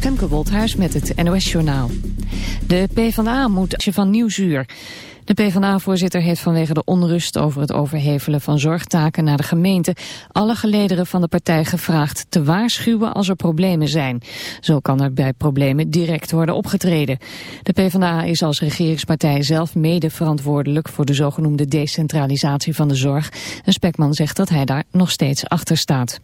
Femke Wolthuis met het NOS-journaal. De PvdA moet van Nieuwsuur. De PvdA-voorzitter heeft vanwege de onrust over het overhevelen van zorgtaken naar de gemeente alle gelederen van de partij gevraagd te waarschuwen als er problemen zijn. Zo kan er bij problemen direct worden opgetreden. De PvdA is als regeringspartij zelf mede verantwoordelijk voor de zogenoemde decentralisatie van de zorg. En Spekman zegt dat hij daar nog steeds achter staat.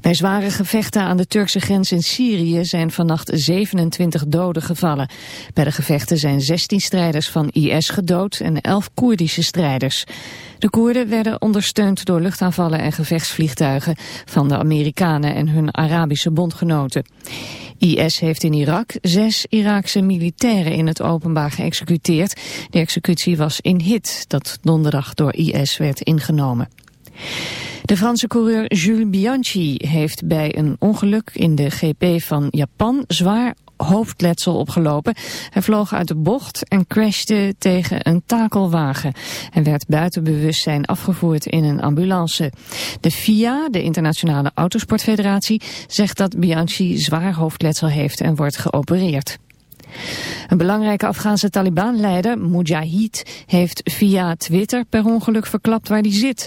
Bij zware gevechten aan de Turkse grens in Syrië zijn vannacht 27 doden gevallen. Bij de gevechten zijn 16 strijders van IS gedood en 11 Koerdische strijders. De Koerden werden ondersteund door luchtaanvallen en gevechtsvliegtuigen van de Amerikanen en hun Arabische bondgenoten. IS heeft in Irak zes Iraakse militairen in het openbaar geëxecuteerd. De executie was in Hit, dat donderdag door IS werd ingenomen. De Franse coureur Jules Bianchi heeft bij een ongeluk in de GP van Japan zwaar hoofdletsel opgelopen. Hij vloog uit de bocht en crashte tegen een takelwagen. en werd buiten bewustzijn afgevoerd in een ambulance. De FIA, de Internationale Autosportfederatie, zegt dat Bianchi zwaar hoofdletsel heeft en wordt geopereerd. Een belangrijke Afghaanse Taliban-leider, Mujahid, heeft via Twitter per ongeluk verklapt waar hij zit.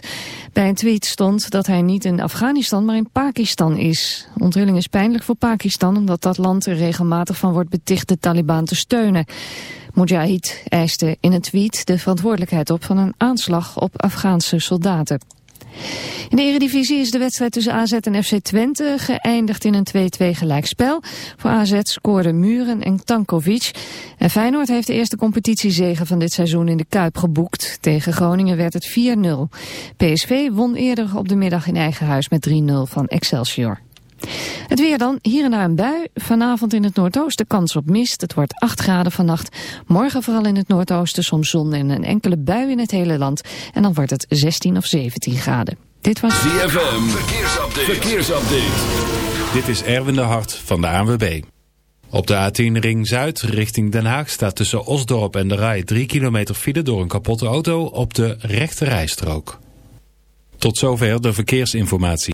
Bij een tweet stond dat hij niet in Afghanistan, maar in Pakistan is. Onthulling is pijnlijk voor Pakistan, omdat dat land er regelmatig van wordt beticht de Taliban te steunen. Mujahid eiste in een tweet de verantwoordelijkheid op van een aanslag op Afghaanse soldaten. In de Eredivisie is de wedstrijd tussen AZ en FC Twente geëindigd in een 2-2 gelijkspel. Voor AZ scoorden Muren en Tankovic. En Feyenoord heeft de eerste competitiezege van dit seizoen in de Kuip geboekt. Tegen Groningen werd het 4-0. PSV won eerder op de middag in eigen huis met 3-0 van Excelsior. Het weer dan, hier en daar een bui. Vanavond in het noordoosten kans op mist. Het wordt 8 graden vannacht. Morgen vooral in het noordoosten soms zon en een enkele bui in het hele land. En dan wordt het 16 of 17 graden. Dit was ZFM. Verkeersupdate. Verkeersupdate. Dit is Erwin de Hart van de ANWB. Op de A10 Ring Zuid richting Den Haag staat tussen Osdorp en de Rij 3 kilometer file door een kapotte auto op de rechte rijstrook. Tot zover de verkeersinformatie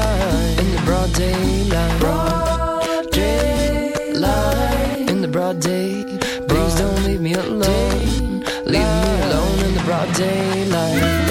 broad daylight. Broad daylight. In the broad day Please don't leave me alone. Leave me alone in the broad daylight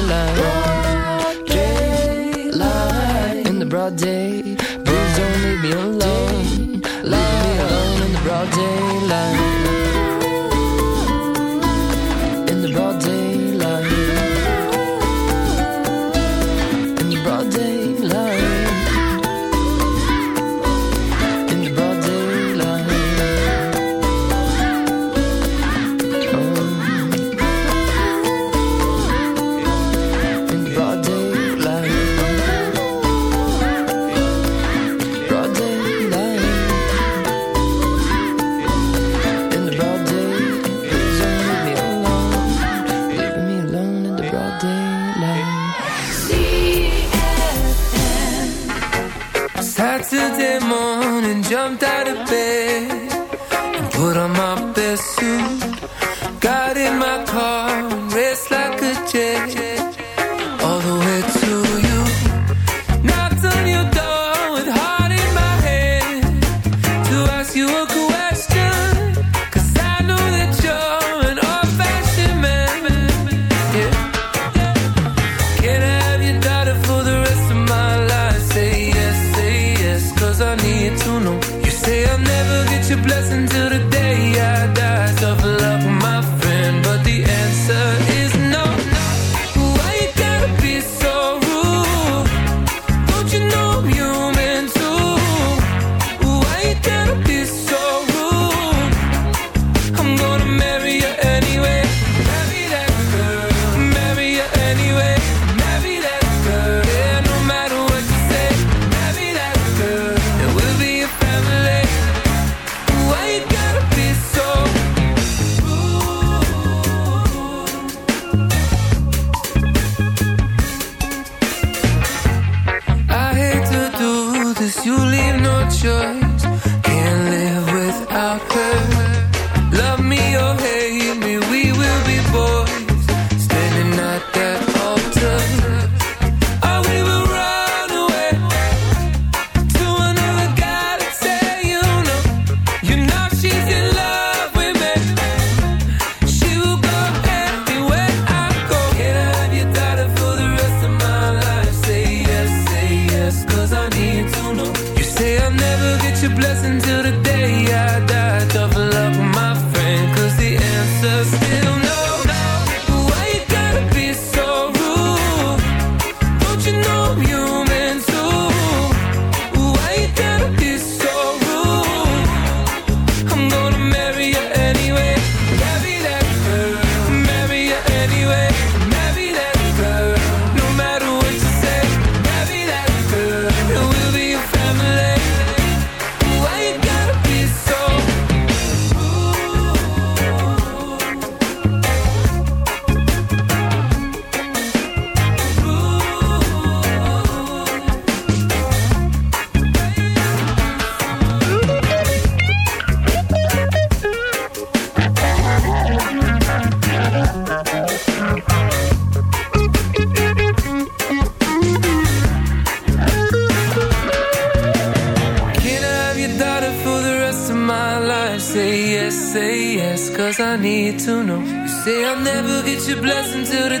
your blessing till the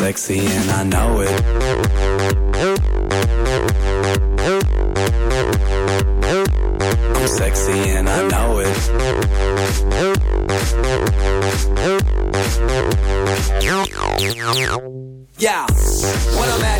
Sexy and I know it. I'm sexy and I know it. Yeah, when I'm at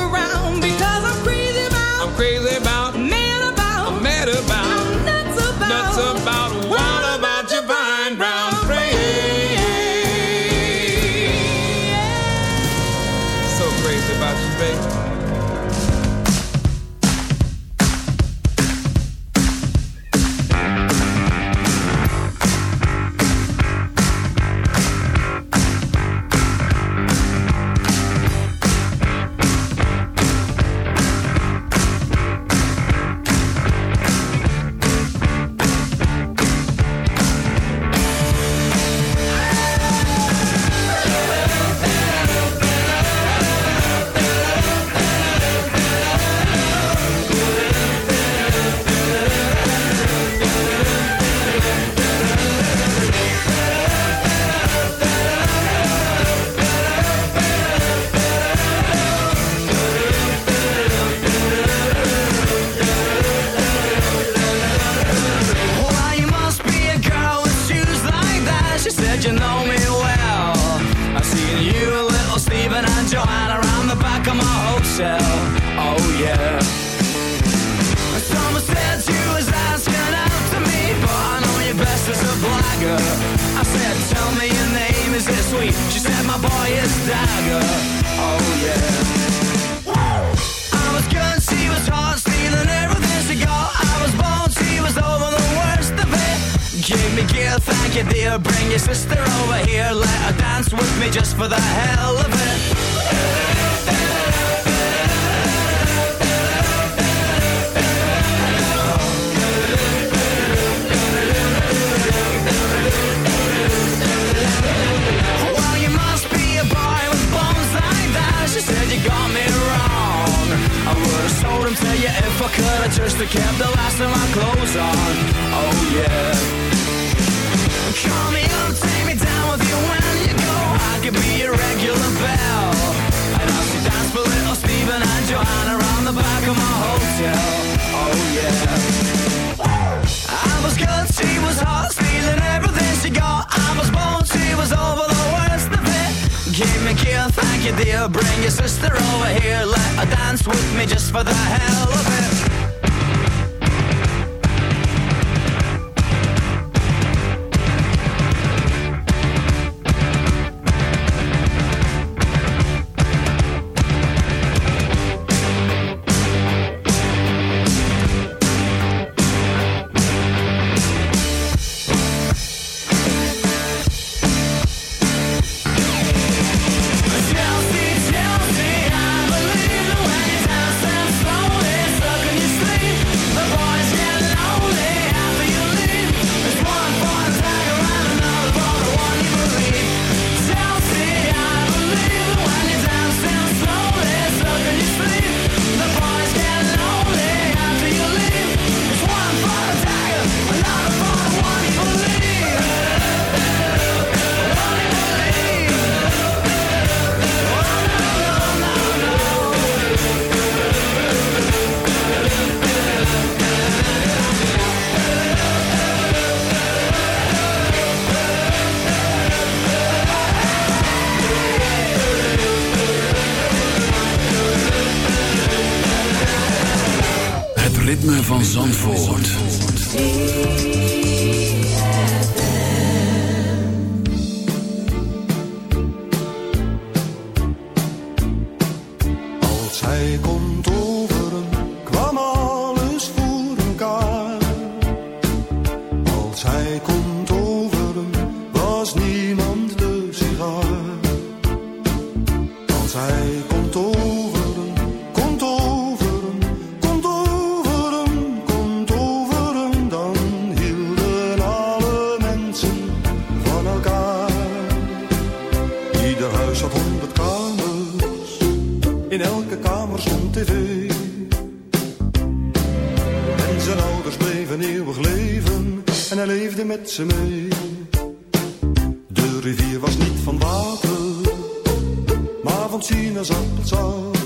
sinaasappelsap.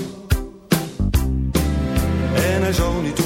En hij zou niet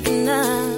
making up.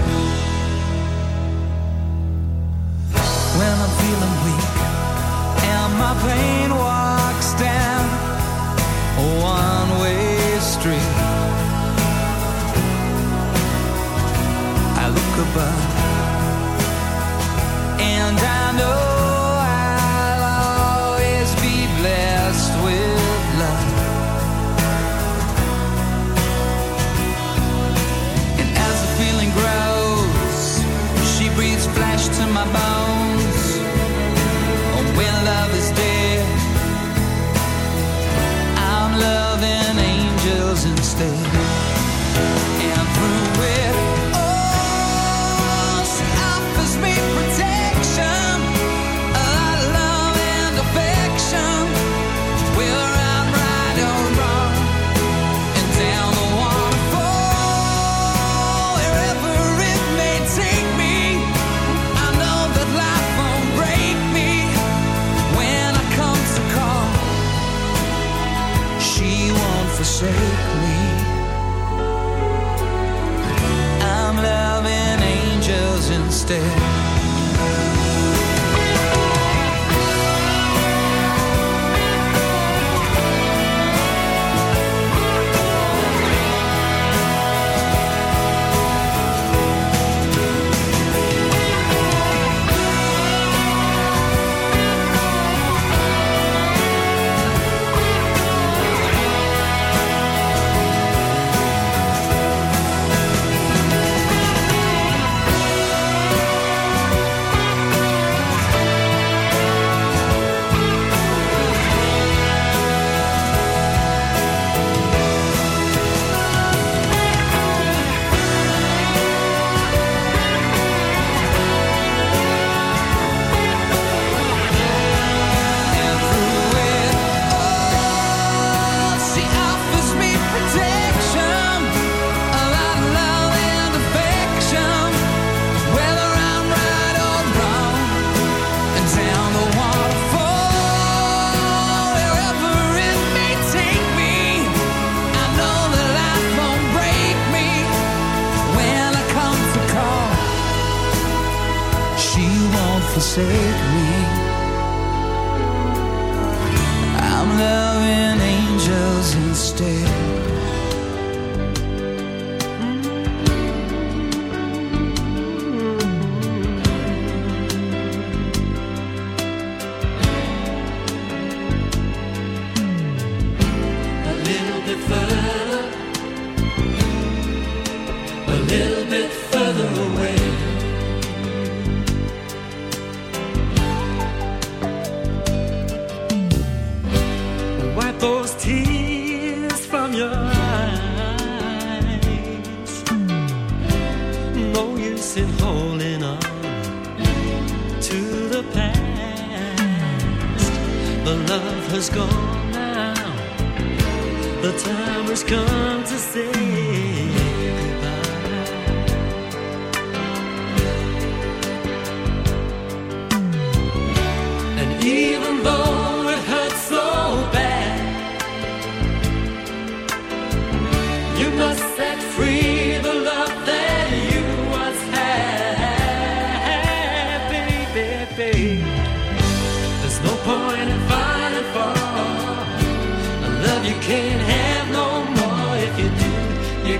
A little bit further away. Wipe those tears from your eyes. No use in holding on to the past. The love has gone now. The time has come.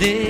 this.